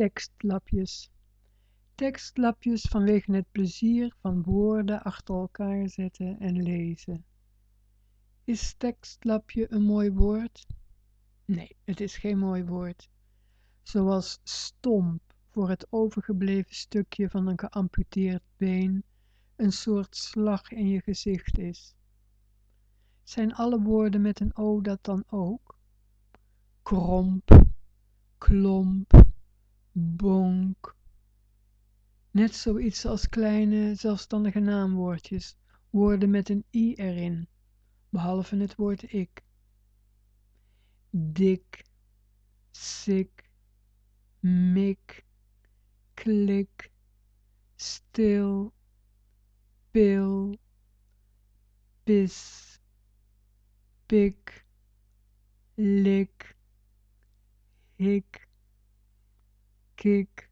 tekstlapjes. Tekstlapjes vanwege het plezier van woorden achter elkaar zetten en lezen. Is tekstlapje een mooi woord? Nee, het is geen mooi woord. Zoals stomp voor het overgebleven stukje van een geamputeerd been een soort slag in je gezicht is. Zijn alle woorden met een O dat dan ook? Kromp, klomp, bonk. Net zoiets als kleine zelfstandige naamwoordjes, woorden met een i erin, behalve het woord ik. Dik, sik, mik, klik, stil, pil, pis, pik, lik, hik, kick.